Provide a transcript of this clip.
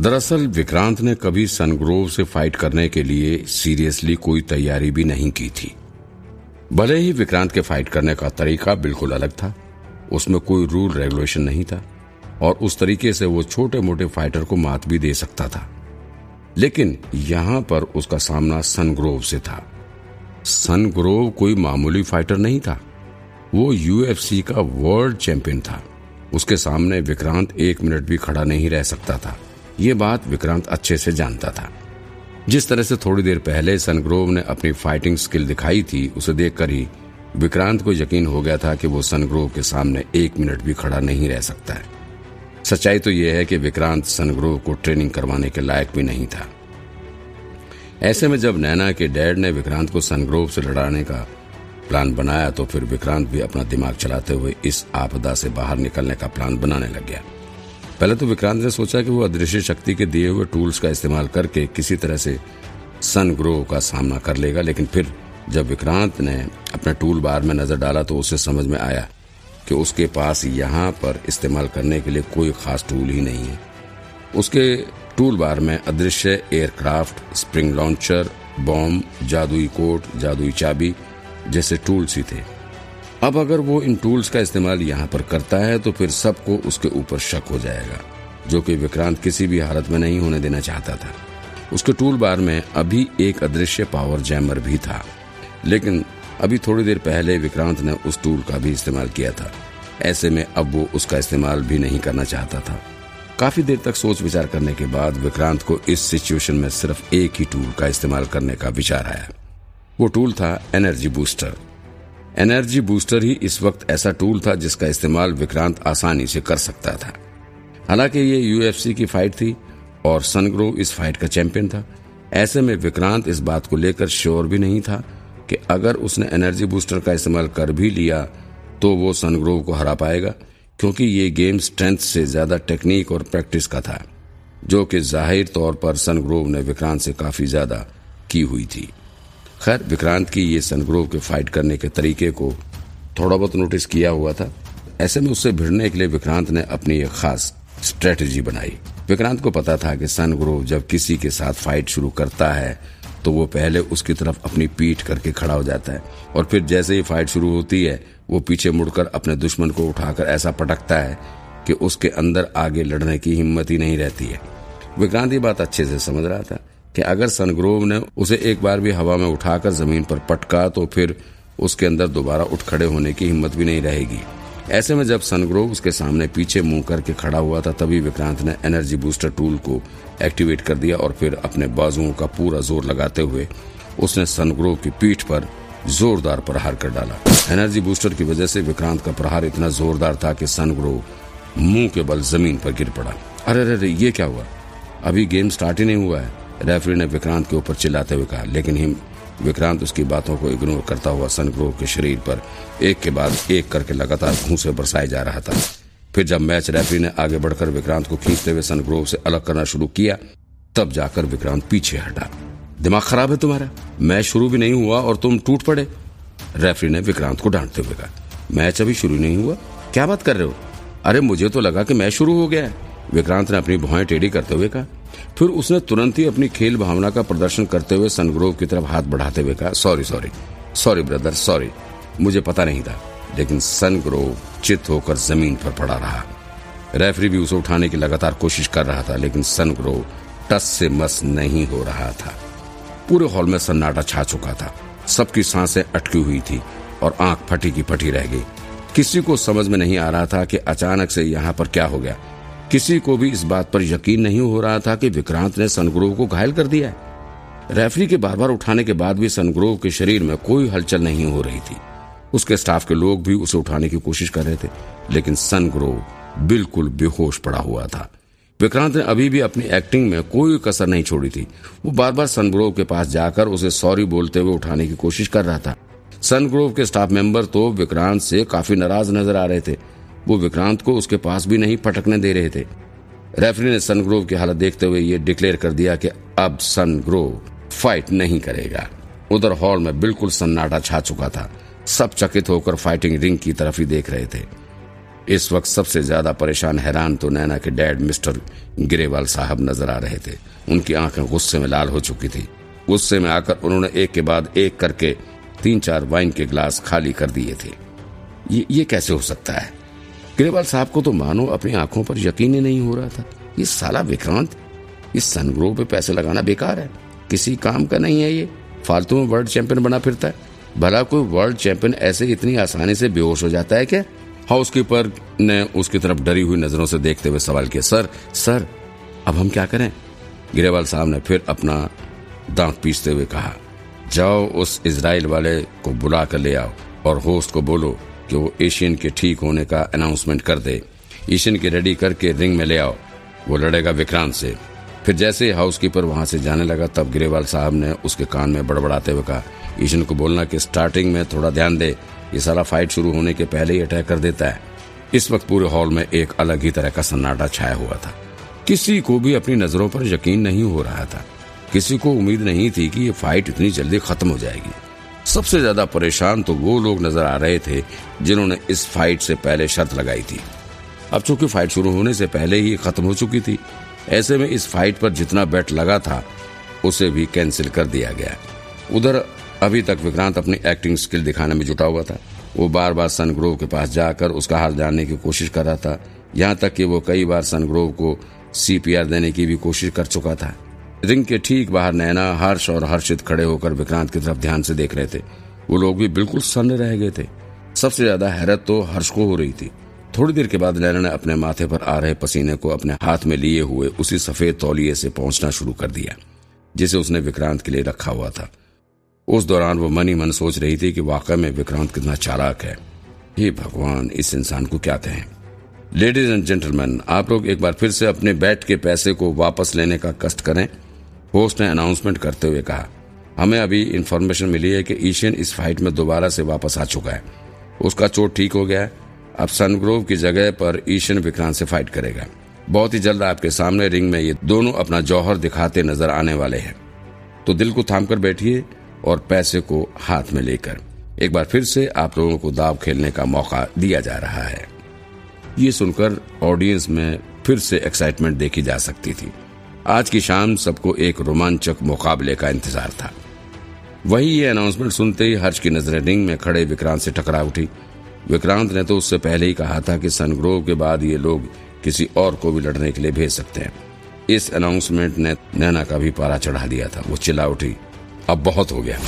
दरअसल, विक्रांत ने कभी सनग्रोव से फाइट करने के लिए सीरियसली कोई तैयारी भी नहीं की थी। भले ही विक्रांत के फाइट करने का तरीका बिल्कुल अलग था, उसमें कोई रूल रेगुलेशन नहीं था, और उस तरीके से वो छोटे मोटे फाइटर को मात भी दे सकता था। लेकिन यहाँ पर उसका सामना सनग्रोव से था। सनग्रोव कोई मामूली फाइटर नहीं था। वो यूएफसी का वर्ल्ड चैंपियन था। उसके सामने विक्रांत एक मिनट भी खड़ा नहीं रह सकता था। ये बात विक्रांत अच्छे से जानता था। जिस तरह से थोड़ी देर पहले सनग्रोव ने अपनी फाइटिंग स्किल दिखाई थी, उसे देखकर ही विक्रांत को यकीन हो गया था कि वो सनग्रोव के सामने एक मिनट भी खड़ा नहीं रह सकता है। सच्चाई तो यह है कि विक्रांत सनग्रोव को ट्रेनिंग करवाने के लायक भी नहीं था। ऐसे में जब नैना के डैड ने विक्रांत को सनग्रोव से लड़ाने का प्लान बनाया तो फिर विक्रांत भी अपना दिमाग चलाते हुए इस आपदा से बाहर निकलने का प्लान बनाने लग गया। पहले तो विक्रांत ने सोचा कि वो अदृश्य शक्ति के दिए हुए टूल्स का इस्तेमाल करके किसी तरह से सन ग्रो का सामना कर लेगा, लेकिन फिर जब विक्रांत ने अपने टूल बार में नज़र डाला तो उसे समझ में आया कि उसके पास यहाँ पर इस्तेमाल करने के लिए कोई खास टूल ही नहीं है। उसके टूल बार में अदृश्य एयरक्राफ्ट, स्प्रिंग लॉन्चर, बॉम्ब, जादुई कोट, जादुई चाबी जैसे टूल्स ही थे। अब अगर वो इन टूल्स का इस्तेमाल यहाँ पर करता है तो फिर सबको उसके ऊपर शक हो जाएगा, जो कि विक्रांत किसी भी हालत में नहीं होने देना चाहता था। उसके टूल बार में अभी एक अदृश्य पावर जैमर भी था। लेकिन अभी थोड़ी देर पहले विक्रांत ने उस टूल का भी इस्तेमाल किया था। ऐसे में अब वो उसका इस्तेमाल भी नहीं करना चाहता था। काफ़ी देर तक सोच विचार करने के बाद विक्रांत को इस सिचुएशन में सिर्फ़ एक ही टूल का इस्तेमाल करने का विचार आया। वो टूल था एनर्जी बूस्टर एनर्जी बूस्टर ही इस वक्त ऐसा टूल था जिसका इस्तेमाल विक्रांत आसानी से कर सकता था। हालाँकि ये यूएफसी की फाइट थी और सनग्रो इस फाइट का चैंपियन था। ऐसे में विक्रांत इस बात को लेकर श्योर भी नहीं था कि अगर उसने एनर्जी बूस्टर का इस्तेमाल कर भी लिया तो वो सनग्रोव को हरा पाएगा, क्योंकि ये गेम स्ट्रेंथ से ज़्यादा टेक्निक और प्रैक्टिस का था, जो कि ज़ाहिर तौर पर सनग्रोव ने विक्रांत से काफ़ी ज़्यादा की हुई थी। खैर, विक्रांत की ये सनग्रोव के फाइट करने के तरीके को थोड़ा बहुत नोटिस किया हुआ था। ऐसे में उससे भिड़ने के लिए विक्रांत ने अपनी एक खास स्ट्रेटजी बनाई। विक्रांत को पता था कि सनग्रोव जब किसी के साथ फाइट शुरू करता है तो वो पहले उसकी तरफ़ अपनी पीठ करके खड़ा हो जाता है। और फिर जैसे ही फाइट शुरू होती है, वो पीछे मुड़कर अपने दुश्मन को उठाकर ऐसा पटकता है कि उसके अंदर आगे लड़ने की हिम्मत ही नहीं रहती है। विक्रांत ये बात अच्छे से समझ रहा था। कि अगर सनग्रोव ने उसे एक बार भी हवा में उठाकर ज़मीन पर पटका तो फिर उसके अंदर दोबारा उठ खड़े होने की हिम्मत भी नहीं रहेगी। ऐसे में जब सनग्रोव उसके सामने पीछे मुँह करके खड़ा हुआ था, तभी विक्रांत ने एनर्जी बूस्टर टूल को एक्टिवेट कर दिया और फिर अपने बाजुओं का पूरा ज़ोर लगाते हुए उसने सनग्रोव की पीठ पर जोरदार प्रहार कर डाला। एनर्जी बूस्टर की वजह से विक्रांत का प्रहार इतना जोरदार था कि सनग्रोव मुँह के बल ज़मीन पर गिर पड़ा। अरे अरे ये क्या हुआ? अभी गेम स्टार्ट ही नहीं हुआ है। रेफरी ने विक्रांत के ऊपर चिल्लाते हुए कहा, लेकिन हिम, विक्रांत उसकी बातों को इग्नोर करता हुआ सनग्रोव के शरीर पर एक के बाद एक करके लगातार घूसे बरसाए जा रहा था। फिर जब मैच रेफरी ने आगे बढ़कर विक्रांत को खींचते हुए सनग्रोव से अलग करना शुरू किया, तब जाकर विक्रांत पीछे हटा। दिमाग खराब है तुम्हारा? मैच शुरू भी नहीं हुआ और तुम टूट पड़े? रेफरी ने विक्रांत को डांटते हुए कहा, मैच अभी शुरू नहीं हुआ? क्या बात कर रहे हो? अरे मुझे तो लगा कि मैच शुरू हो गया है। विक्रांत ने अपनी भुआएँ टेढ़ी करते हुए कहा फिर उसने तुरंत ही अपनी खेल भावना का प्रदर्शन करते हुए सनग्रोव की तरफ़ हाथ बढ़ाते हुए कहा, sorry sorry sorry, brother, sorry, मुझे पता नहीं था, लेकिन सनग्रोव चित होकर ज़मीन पर पड़ा रहा। रेफरी भी उसे उठाने की लगातार कोशिश कर रहा था, लेकिन सनग्रोव टस से मस नहीं हो रहा था। पूरे हॉल में सन्नाटा छा चुका था। सबकी साँसें अटकी हुई थी और आँख फटी की फटी रह गई। किसी को समझ में नहीं आ रहा था कि अचानक से यहाँ पर क्या हो गया। किसी को भी इस बात पर यकीन नहीं हो रहा था कि विक्रांत ने सनग्रोव को घायल कर दिया है। रेफरी के बार बार उठाने के बाद भी सनग्रोव के शरीर में कोई हलचल नहीं हो रही थी। उसके स्टाफ के लोग भी उसे उठाने की कोशिश कर रहे थे, लेकिन सनग्रोव बिल्कुल बेहोश पड़ा हुआ था। विक्रांत ने अभी भी अपनी एक्टिंग में कोई कसर नहीं छोड़ी थी। वो बार बार सनग्रोव के पास जाकर उसे सॉरी बोलते हुए उठाने की कोशिश कर रहा था। सनग्रोव के स्टाफ मेंबर तो विक्रांत से काफ़ी नाराज़ नज़र आ रहे थे। वो विक्रांत को उसके पास भी नहीं पटकने दे रहे थे। रेफरी ने सनग्रोव की हालत देखते हुए ये डिक्लेयर कर दिया कि अब सनग्रोव फाइट नहीं करेगा। उधर हॉल में बिल्कुल सन्नाटा छा चुका था। सब चकित होकर फाइटिंग रिंग की तरफ़ ही देख रहे थे। इस वक्त सबसे ज़्यादा परेशान हैरान तो नैना के डैड मिस्टर गिरेवाल साहब नज़र आ रहे थे। उनकी आँखें गुस्से में लाल हो चुकी थी। गुस्से में आकर उन्होंने एक के बाद एक करके तीन चार वाइन के ग्लास खाली कर दिए थे। ये ये कैसे हो सकता है? गिरेवाल साहब को तो मानो अपनी आँखों पर यकीन ही नहीं हो रहा था। ये साला विक्रांत, इस सनग्रोव पे पैसे लगाना बेकार है। किसी काम का नहीं है ये। फालतू में वर्ल्ड चैंपियन बना फिरता है। भला कोई वर्ल्ड चैंपियन ऐसे इतनी आसानी से बेहोश हो जाता है क्या? हाउसकीपर ने उसकी तरफ़ डरी हुई नज़रों से देखते हुए सवाल किया, सर सर, अब हम क्या करें? गिरेवाल साहब ने फिर अपना दांत पीसते हुए कहा, जाओ उस इसराइल वाले को बुला कर ले आओ और होस्ट को बोलो कि वो एशियन के ठीक होने का अनाउंसमेंट कर दे। एशियन के रेडी करके रिंग में ले आओ। वो लड़ेगा विक्रांत से। फिर जैसे हाउसकीपर वहाँ से जाने लगा, तब गिरेवाल साहब ने उसके कान में बड़बड़ाते हुए कहा ईशन को बोलना कि स्टार्टिंग में थोड़ा ध्यान दे। ये सारा फाइट शुरू होने के पहले ही अटैक कर देता है। इस वक्त पूरे हॉल में एक अलग ही तरह का सन्नाटा छाया हुआ था। किसी को भी अपनी नज़रों पर यकीन नहीं हो रहा था। किसी को उम्मीद नहीं थी कि ये फाइट इतनी जल्दी खत्म हो जाएगी। सबसे ज़्यादा परेशान तो वो लोग नज़र आ रहे थे जिन्होंने इस फाइट से पहले शर्त लगाई थी। अब चूँकि फाइट शुरू होने से पहले ही खत्म हो चुकी थी, ऐसे में इस फाइट पर जितना बेट लगा था, उसे भी कैंसिल कर दिया गया। उधर अभी तक विक्रांत अपनी एक्टिंग स्किल दिखाने में जुटा हुआ था। वो बार बार सनग्रोव के पास जाकर उसका हाल जानने की कोशिश कर रहा था। यहाँ तक कि वो कई बार सनग्रोव को सीपीआर देने की भी कोशिश कर चुका था। रिंग के ठीक बाहर नैना, हर्ष और हर्षित खड़े होकर विक्रांत की तरफ़ ध्यान से देख रहे थे। वो लोग भी बिल्कुल सन्न रह गए थे। सबसे ज़्यादा हैरत तो हर्ष को हो रही थी। थोड़ी देर के बाद नैना ने अपने माथे पर आ रहे पसीने को अपने हाथ में लिए हुए उसी सफ़ेद तौलिए से पहुँचना शुरू कर दिया, जिसे उसने विक्रांत के लिए रखा हुआ था। उस दौरान वो मनी मन सोच रही थी कि वाकई में विक्रांत कितना चालाक है। हे भगवान, इस इंसान को क्या कहें? लेडीज़ एंड जेंटलमैन, आप लोग एक बार फिर से अपने बैट के पैसे को वापस लेने का कष्ट करें। होस्ट ने अनाउंसमेंट करते हुए कहा, हमें अभी इन्फॉर्मेशन मिली है कि ईशियन इस फाइट में दोबारा से वापस आ चुका है। उसका चोट ठीक हो गया है। अब सनग्रोव की जगह पर ईशियन विक्रांत से फाइट करेगा। बहुत ही जल्द आपके सामने रिंग में ये दोनों अपना जौहर दिखाते नज़र आने वाले हैं। तो दिल को थाम कर बैठिए और पैसे को हाथ में लेकर एक बार फिर से आप लोगों को दाव खेलने का मौका दिया जा रहा है। ये सुनकर ऑडियंस में फिर से एक्साइटमेंट देखी जा सकती थी। आज की शाम सबको एक रोमांचक मुकाबले का इंतज़ार था। वही ये अनाउंसमेंट सुनते ही हर्ष की नज़रें रिंग में खड़े विक्रांत से टकरा उठी। विक्रांत ने तो उससे पहले ही कहा था कि सनग्रोव के बाद ये लोग किसी और को भी लड़ने के लिए भेज सकते हैं। इस अनाउंसमेंट ने नैना का भी पारा चढ़ा दिया था। वो चिल्ला उठी। अब बहुत हो गया।